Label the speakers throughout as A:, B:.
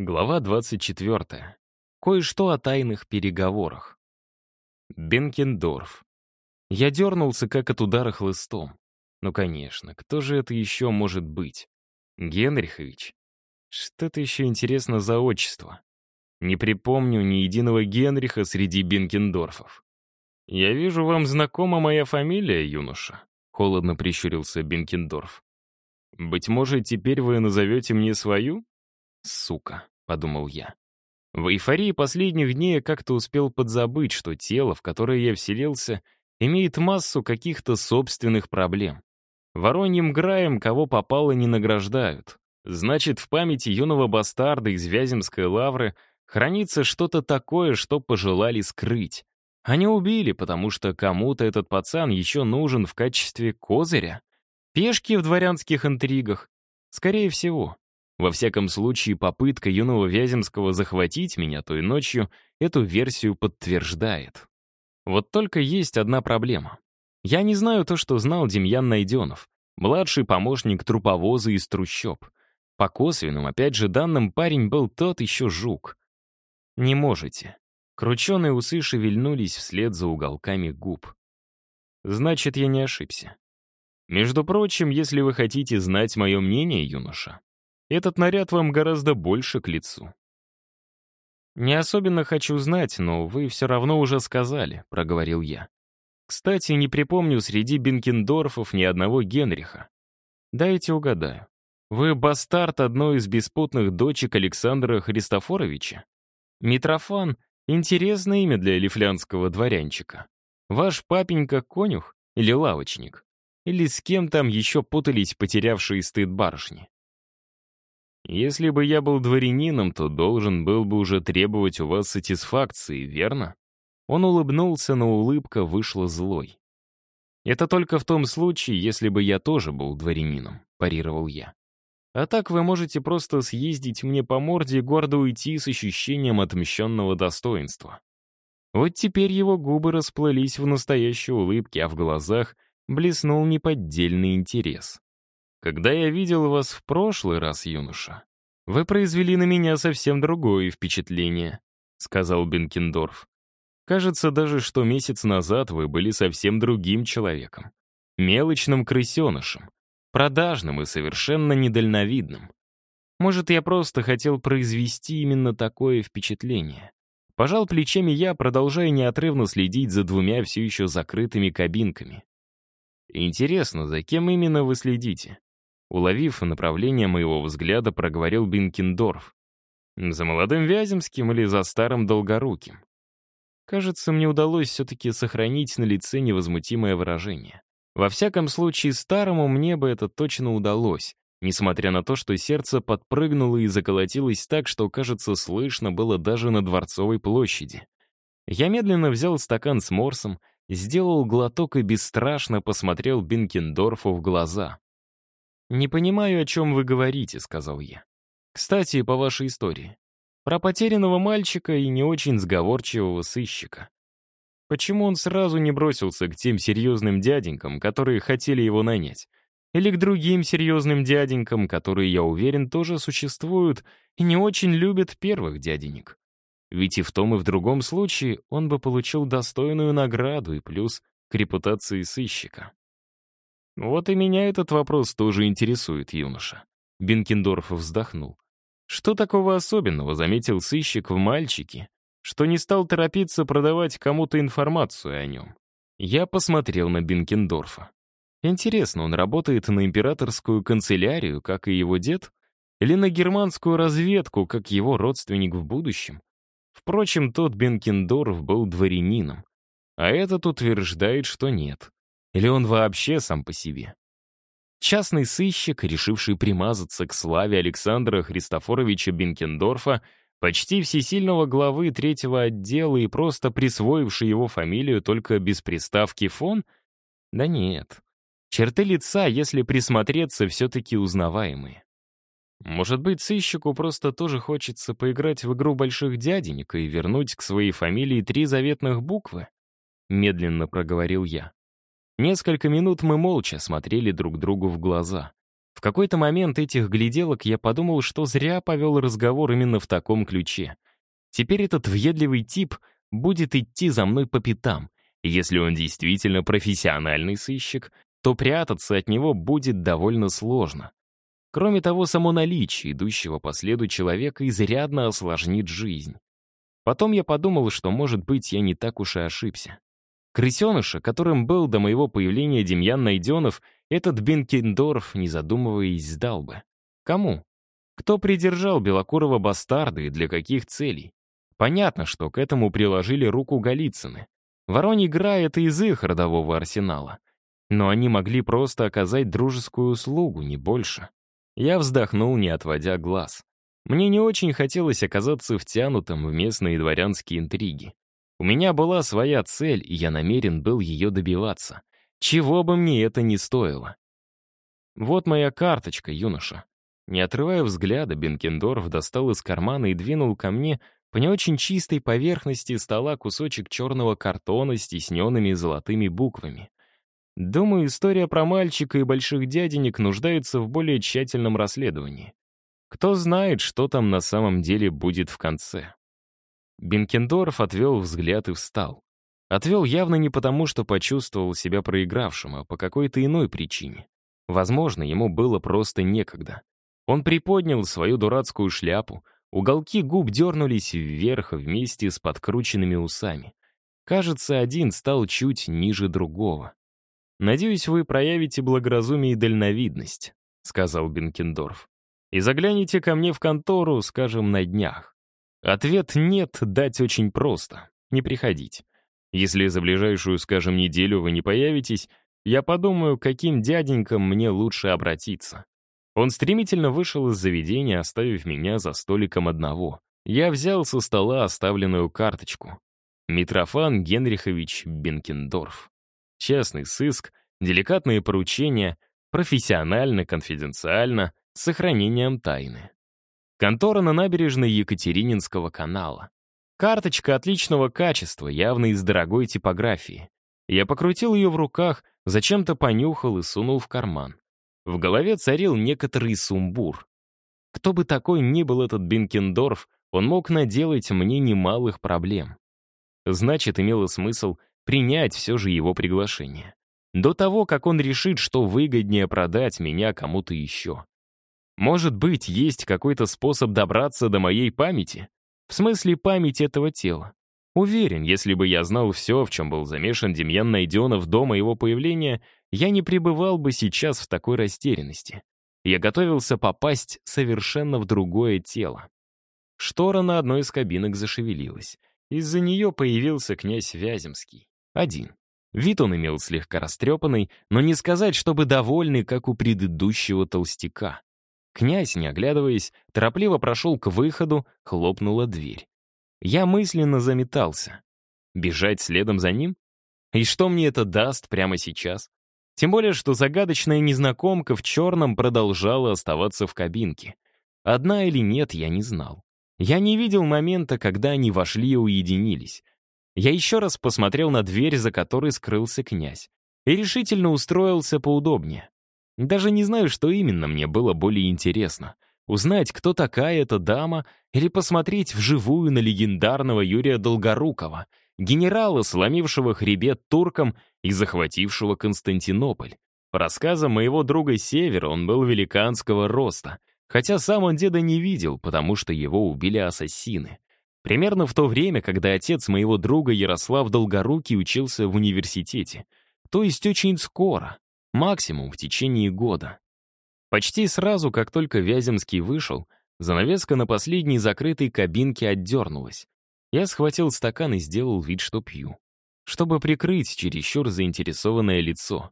A: Глава 24. Кое-что о тайных переговорах. Бенкендорф. Я дернулся, как от удара хлыстом. Ну, конечно, кто же это еще может быть? Генрихович? Что это еще интересно за отчество? Не припомню ни единого Генриха среди Бенкендорфов. «Я вижу, вам знакома моя фамилия, юноша», — холодно прищурился Бенкендорф. «Быть может, теперь вы назовете мне свою?» «Сука», — подумал я. В эйфории последних дней я как-то успел подзабыть, что тело, в которое я вселился, имеет массу каких-то собственных проблем. Вороньим граем кого попало не награждают. Значит, в памяти юного бастарда из Вяземской лавры хранится что-то такое, что пожелали скрыть. Они убили, потому что кому-то этот пацан еще нужен в качестве козыря. Пешки в дворянских интригах. Скорее всего. Во всяком случае, попытка юного Вяземского захватить меня той ночью эту версию подтверждает. Вот только есть одна проблема. Я не знаю то, что знал Демьян Найденов, младший помощник труповоза из трущоб. По косвенным, опять же, данным парень был тот еще жук. Не можете. Крученые усы шевельнулись вслед за уголками губ. Значит, я не ошибся. Между прочим, если вы хотите знать мое мнение, юноша, этот наряд вам гораздо больше к лицу. «Не особенно хочу знать, но вы все равно уже сказали», — проговорил я. «Кстати, не припомню среди Бенкендорфов ни одного Генриха. Дайте угадаю. Вы бастард одной из беспутных дочек Александра Христофоровича? Митрофан — интересное имя для лифлянского дворянчика. Ваш папенька конюх или лавочник? Или с кем там еще путались потерявшие стыд барышни? Если бы я был дворянином, то должен был бы уже требовать у вас сатисфакции, верно? Он улыбнулся, но улыбка вышла злой. «Это только в том случае, если бы я тоже был дворянином», — парировал я. «А так вы можете просто съездить мне по морде и гордо уйти с ощущением отмщенного достоинства». Вот теперь его губы расплылись в настоящей улыбке, а в глазах блеснул неподдельный интерес. Когда я видел вас в прошлый раз, юноша, вы произвели на меня совсем другое впечатление», — сказал Бенкендорф. «Кажется даже, что месяц назад вы были совсем другим человеком. Мелочным крысенышем, продажным и совершенно недальновидным. Может, я просто хотел произвести именно такое впечатление». Пожал плечами я, продолжая неотрывно следить за двумя все еще закрытыми кабинками. «Интересно, за кем именно вы следите?» Уловив направление моего взгляда, проговорил Бинкендорф. «За молодым Вяземским или за старым Долгоруким?» Кажется, мне удалось все-таки сохранить на лице невозмутимое выражение. Во всяком случае, старому мне бы это точно удалось, несмотря на то, что сердце подпрыгнуло и заколотилось так, что, кажется, слышно было даже на Дворцовой площади. Я медленно взял стакан с морсом, сделал глоток и бесстрашно посмотрел Бинкендорфу в глаза. «Не понимаю, о чем вы говорите», — сказал я. «Кстати, по вашей истории. Про потерянного мальчика и не очень сговорчивого сыщика. Почему он сразу не бросился к тем серьезным дяденькам, которые хотели его нанять? Или к другим серьезным дяденькам, которые, я уверен, тоже существуют и не очень любят первых дяденек? Ведь и в том, и в другом случае он бы получил достойную награду и плюс к репутации сыщика. Вот и меня этот вопрос тоже интересует, юноша. Бенкендорф вздохнул. Что такого особенного заметил сыщик в мальчике, что не стал торопиться продавать кому-то информацию о нем? Я посмотрел на Бенкендорфа. Интересно, он работает на императорскую канцелярию, как и его дед, или на германскую разведку, как его родственник в будущем? Впрочем, тот Бенкендорф был дворянином, а этот утверждает, что нет. Или он вообще сам по себе? Частный сыщик, решивший примазаться к славе Александра Христофоровича Бенкендорфа, почти всесильного главы третьего отдела и просто присвоивший его фамилию только без приставки «фон»? Да нет. Черты лица, если присмотреться, все-таки узнаваемые. Может быть, сыщику просто тоже хочется поиграть в игру больших дяденек и вернуть к своей фамилии три заветных буквы? Медленно проговорил я. Несколько минут мы молча смотрели друг другу в глаза. В какой-то момент этих гляделок я подумал, что зря повел разговор именно в таком ключе. Теперь этот въедливый тип будет идти за мной по пятам. Если он действительно профессиональный сыщик, то прятаться от него будет довольно сложно. Кроме того, само наличие идущего по следу человека изрядно осложнит жизнь. Потом я подумал, что, может быть, я не так уж и ошибся. Крысеныша, которым был до моего появления Демьян Найденов, этот Бенкендорф, не задумываясь, сдал бы. Кому? Кто придержал Белокурого бастарда и для каких целей? Понятно, что к этому приложили руку Голицыны. Воронь игра — это из их родового арсенала. Но они могли просто оказать дружескую услугу, не больше. Я вздохнул, не отводя глаз. Мне не очень хотелось оказаться втянутым в местные дворянские интриги. У меня была своя цель, и я намерен был ее добиваться. Чего бы мне это ни стоило. Вот моя карточка, юноша. Не отрывая взгляда, Бенкендорф достал из кармана и двинул ко мне по не очень чистой поверхности стола кусочек черного картона с тисненными золотыми буквами. Думаю, история про мальчика и больших дяденек нуждается в более тщательном расследовании. Кто знает, что там на самом деле будет в конце. Бенкендорф отвел взгляд и встал. Отвел явно не потому, что почувствовал себя проигравшим, а по какой-то иной причине. Возможно, ему было просто некогда. Он приподнял свою дурацкую шляпу, уголки губ дернулись вверх вместе с подкрученными усами. Кажется, один стал чуть ниже другого. «Надеюсь, вы проявите благоразумие и дальновидность», — сказал Бенкендорф. «И загляните ко мне в контору, скажем, на днях. Ответ «нет» дать очень просто. Не приходить. Если за ближайшую, скажем, неделю вы не появитесь, я подумаю, каким дяденькам мне лучше обратиться». Он стремительно вышел из заведения, оставив меня за столиком одного. Я взял со стола оставленную карточку. Митрофан Генрихович Бенкендорф. Частный сыск, деликатные поручения, профессионально, конфиденциально, с сохранением тайны. Контора на набережной Екатерининского канала. Карточка отличного качества, явно из дорогой типографии. Я покрутил ее в руках, зачем-то понюхал и сунул в карман. В голове царил некоторый сумбур. Кто бы такой ни был этот Бенкендорф, он мог наделать мне немалых проблем. Значит, имело смысл принять все же его приглашение. До того, как он решит, что выгоднее продать меня кому-то еще. Может быть, есть какой-то способ добраться до моей памяти? В смысле памяти этого тела. Уверен, если бы я знал все, в чем был замешан Демьян Найденов до моего появления, я не пребывал бы сейчас в такой растерянности. Я готовился попасть совершенно в другое тело. Штора на одной из кабинок зашевелилась. Из-за нее появился князь Вяземский. Один. Вид он имел слегка растрепанный, но не сказать, чтобы довольный, как у предыдущего толстяка. Князь, не оглядываясь, торопливо прошел к выходу, хлопнула дверь. Я мысленно заметался. Бежать следом за ним? И что мне это даст прямо сейчас? Тем более, что загадочная незнакомка в черном продолжала оставаться в кабинке. Одна или нет, я не знал. Я не видел момента, когда они вошли и уединились. Я еще раз посмотрел на дверь, за которой скрылся князь, и решительно устроился поудобнее. Даже не знаю, что именно мне было более интересно. Узнать, кто такая эта дама, или посмотреть вживую на легендарного Юрия Долгорукова, генерала, сломившего хребет туркам и захватившего Константинополь. По рассказам моего друга Севера, он был великанского роста, хотя сам он деда не видел, потому что его убили ассасины. Примерно в то время, когда отец моего друга Ярослав Долгорукий учился в университете. То есть очень скоро, максимум в течение года. Почти сразу, как только Вяземский вышел, занавеска на последней закрытой кабинке отдернулась. Я схватил стакан и сделал вид, что пью. Чтобы прикрыть чересчур заинтересованное лицо.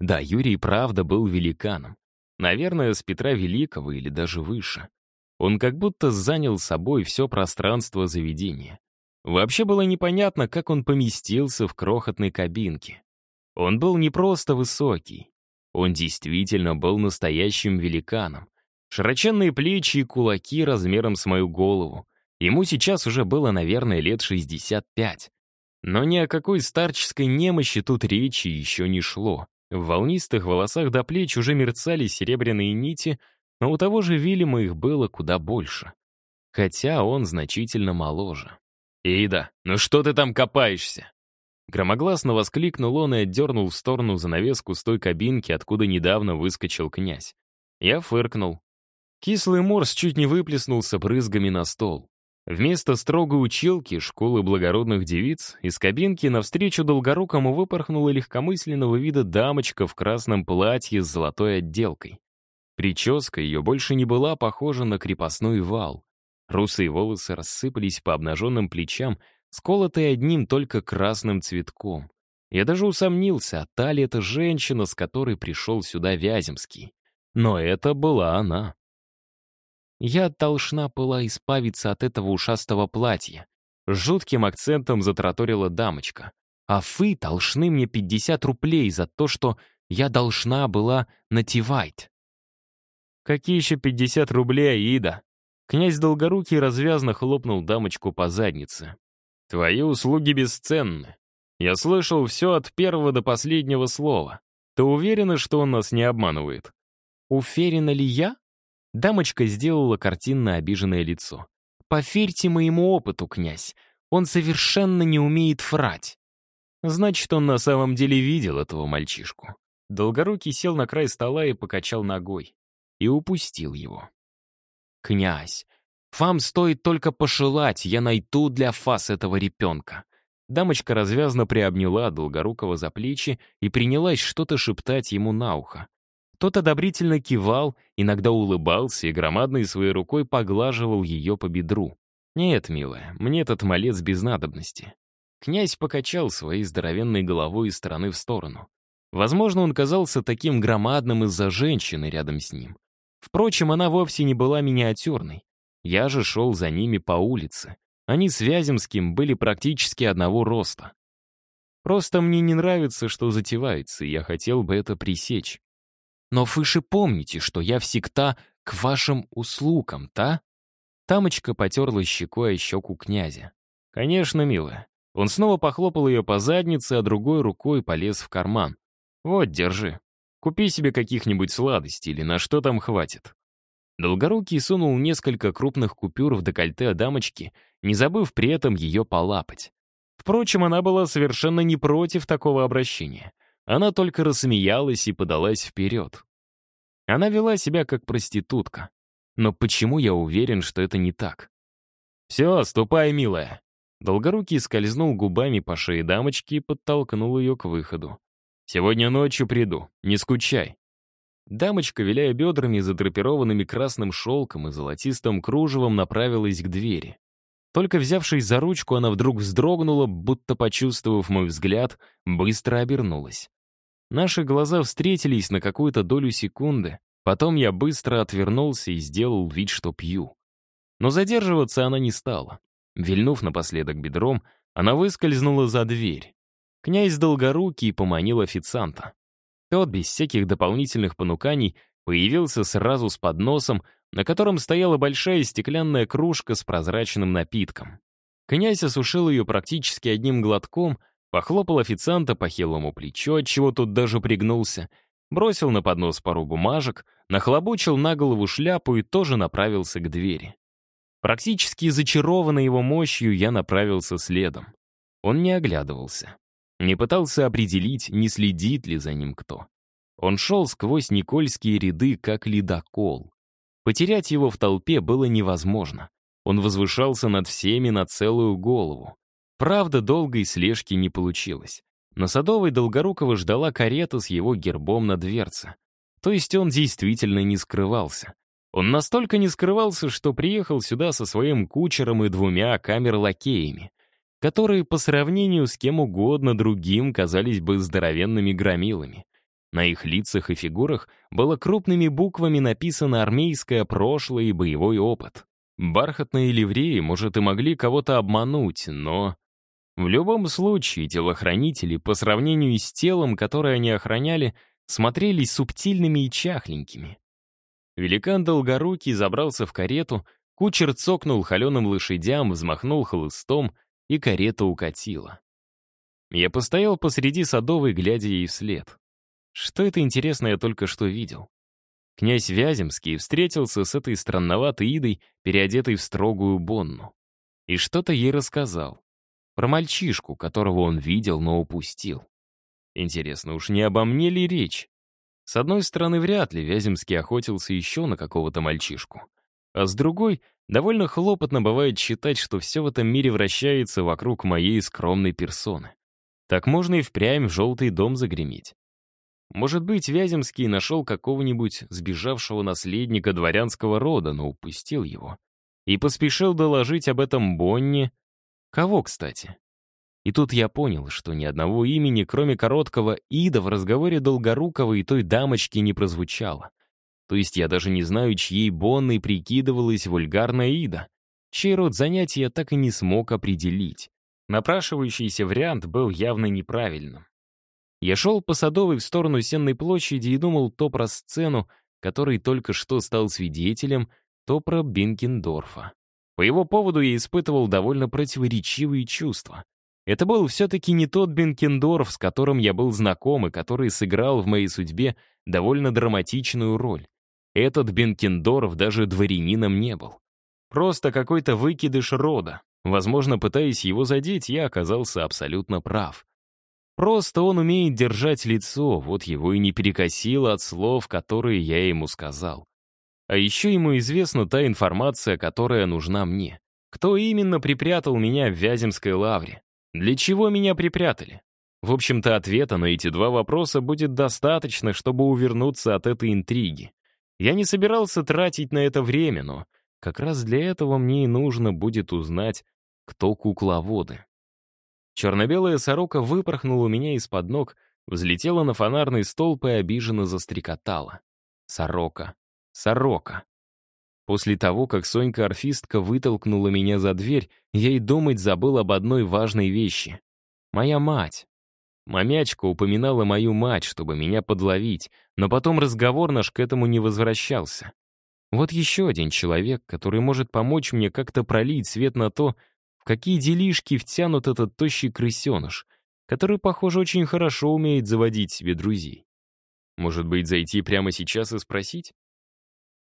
A: Да, Юрий правда был великаном. Наверное, с Петра Великого или даже выше. Он как будто занял собой все пространство заведения. Вообще было непонятно, как он поместился в крохотной кабинке. Он был не просто высокий. Он действительно был настоящим великаном. Широченные плечи и кулаки размером с мою голову. Ему сейчас уже было, наверное, лет 65. Но ни о какой старческой немощи тут речи еще не шло. В волнистых волосах до плеч уже мерцали серебряные нити, но у того же Вильяма их было куда больше. Хотя он значительно моложе. «Ида, ну что ты там копаешься?» Громогласно воскликнул он и отдернул в сторону занавеску с той кабинки, откуда недавно выскочил князь. Я фыркнул. Кислый морс чуть не выплеснулся брызгами на стол. Вместо строгой училки школы благородных девиц из кабинки навстречу долгорукому выпорхнула легкомысленного вида дамочка в красном платье с золотой отделкой. Прическа ее больше не была похожа на крепостной вал. Русые волосы рассыпались по обнаженным плечам, сколотые одним только красным цветком. Я даже усомнился, та ли это женщина, с которой пришел сюда Вяземский. Но это была она. Я должна была избавиться от этого ушастого платья. С жутким акцентом затраторила дамочка. А вы должны мне 50 рублей за то, что я должна была нативать. Какие еще 50 рублей, Аида? Князь Долгорукий развязно хлопнул дамочку по заднице. Твои услуги бесценны. Я слышал все от первого до последнего слова. Ты уверена, что он нас не обманывает? Уверена ли я? Дамочка сделала картинно обиженное лицо. «Поверьте моему опыту, князь, он совершенно не умеет фрать». Значит, он на самом деле видел этого мальчишку. Долгорукий сел на край стола и покачал ногой. И упустил его. «Князь, вам стоит только пошелать, я найду для фас этого репенка». Дамочка развязно приобняла Долгорукого за плечи и принялась что-то шептать ему на ухо. Тот одобрительно кивал, иногда улыбался и громадной своей рукой поглаживал ее по бедру. «Нет, милая, мне этот малец без надобности». Князь покачал своей здоровенной головой из стороны в сторону. Возможно, он казался таким громадным из-за женщины рядом с ним. Впрочем, она вовсе не была миниатюрной. Я же шел за ними по улице. Они с Вяземским были практически одного роста. Просто мне не нравится, что затевается, и я хотел бы это пресечь. Но вы же помните, что я всегда к вашим услугам, та?» Тамочка потерла щекой о щеку князя. «Конечно, милая». Он снова похлопал ее по заднице, а другой рукой полез в карман. «Вот, держи. Купи себе каких-нибудь сладостей или на что там хватит». Долгорукий сунул несколько крупных купюр в декольте дамочки, не забыв при этом ее полапать. Впрочем, она была совершенно не против такого обращения. Она только рассмеялась и подалась вперед. Она вела себя как проститутка. Но почему я уверен, что это не так? «Все, ступай, милая». Долгорукий скользнул губами по шее дамочки и подтолкнул ее к выходу. «Сегодня ночью приду, не скучай». Дамочка, виляя бедрами, задрапированными красным шелком и золотистым кружевом, направилась к двери. Только взявшись за ручку, она вдруг вздрогнула, будто почувствовав мой взгляд, быстро обернулась. Наши глаза встретились на какую-то долю секунды. Потом я быстро отвернулся и сделал вид, что пью. Но задерживаться она не стала. Вильнув напоследок бедром, она выскользнула за дверь. Князь Долгорукий поманил официанта. Тот, без всяких дополнительных понуканий, появился сразу с подносом, на котором стояла большая стеклянная кружка с прозрачным напитком. Князь осушил ее практически одним глотком — Похлопал официанта по хилому плечу, отчего тот даже пригнулся, бросил на поднос пару бумажек, нахлобучил на голову шляпу и тоже направился к двери. Практически зачарованный его мощью, я направился следом. Он не оглядывался. Не пытался определить, не следит ли за ним кто. Он шел сквозь Никольские ряды, как ледокол. Потерять его в толпе было невозможно. Он возвышался над всеми на целую голову. Правда, долгой слежки не получилось. На Садовой Долгорукова ждала карета с его гербом на дверце. То есть он действительно не скрывался. Он настолько не скрывался, что приехал сюда со своим кучером и двумя камер-лакеями, которые по сравнению с кем угодно другим казались бы здоровенными громилами. На их лицах и фигурах было крупными буквами написано армейское прошлое и боевой опыт. Бархатные ливреи, может, и могли кого-то обмануть, но в любом случае, телохранители, по сравнению с телом, которое они охраняли, смотрелись субтильными и чахленькими. Великан Долгорукий забрался в карету, кучер цокнул холеным лошадям, взмахнул хлыстом, и карета укатила. Я постоял посреди садовой, глядя ей вслед. Что это интересно я только что видел? Князь Вяземский встретился с этой странноватой идой, переодетой в строгую Бонну. И что-то ей рассказал. Про мальчишку, которого он видел, но упустил. Интересно, уж не обо мне ли речь? С одной стороны, вряд ли Вяземский охотился еще на какого-то мальчишку. А с другой, довольно хлопотно бывает считать, что все в этом мире вращается вокруг моей скромной персоны. Так можно и впрямь в желтый дом загреметь. Может быть, Вяземский нашел какого-нибудь сбежавшего наследника дворянского рода, но упустил его. И поспешил доложить об этом Бонне. Кого, кстати? И тут я понял, что ни одного имени, кроме короткого «Ида», в разговоре Долгорукова и той дамочки не прозвучало. То есть я даже не знаю, чьей Бонной прикидывалась вульгарная Ида. Чей род занятий я так и не смог определить. Напрашивающийся вариант был явно неправильным. Я шел по Садовой в сторону Сенной площади и думал то про сцену, которой только что стал свидетелем, то про Бинкендорфа. По его поводу я испытывал довольно противоречивые чувства. Это был все-таки не тот Бенкендорф, с которым я был знаком и который сыграл в моей судьбе довольно драматичную роль. Этот Бенкендорф даже дворянином не был. Просто какой-то выкидыш рода. Возможно, пытаясь его задеть, я оказался абсолютно прав. Просто он умеет держать лицо, вот его и не перекосило от слов, которые я ему сказал. А еще ему известна та информация, которая нужна мне. Кто именно припрятал меня в Вяземской лавре? Для чего меня припрятали? В общем-то, ответа на эти два вопроса будет достаточно, чтобы увернуться от этой интриги. Я не собирался тратить на это время, но как раз для этого мне и нужно будет узнать, кто кукловоды. Черно-белая сорока выпорхнула у меня из-под ног, взлетела на фонарный столб и обиженно застрекотала. Сорока. Сорока. После того, как Сонька-орфистка вытолкнула меня за дверь, я и думать забыл об одной важной вещи. Моя мать. Мамячка упоминала мою мать, чтобы меня подловить, но потом разговор наш к этому не возвращался. Вот еще один человек, который может помочь мне как-то пролить свет на то, какие делишки втянут этот тощий крысеныш, который, похоже, очень хорошо умеет заводить себе друзей. Может быть, зайти прямо сейчас и спросить?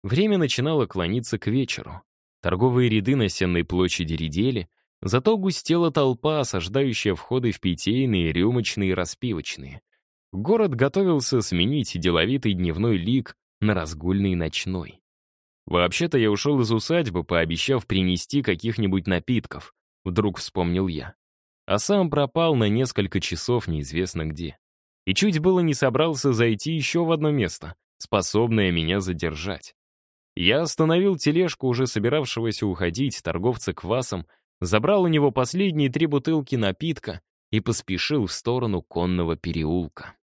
A: Время начинало клониться к вечеру. Торговые ряды на Сенной площади редели, зато густела толпа, осаждающая входы в питейные, рюмочные и распивочные. Город готовился сменить деловитый дневной лик на разгульный ночной. Вообще-то я ушел из усадьбы, пообещав принести каких-нибудь напитков. Вдруг вспомнил я. А сам пропал на несколько часов неизвестно где. И чуть было не собрался зайти еще в одно место, способное меня задержать. Я остановил тележку, уже собиравшегося уходить, торговца квасом, забрал у него последние три бутылки напитка и поспешил в сторону конного переулка.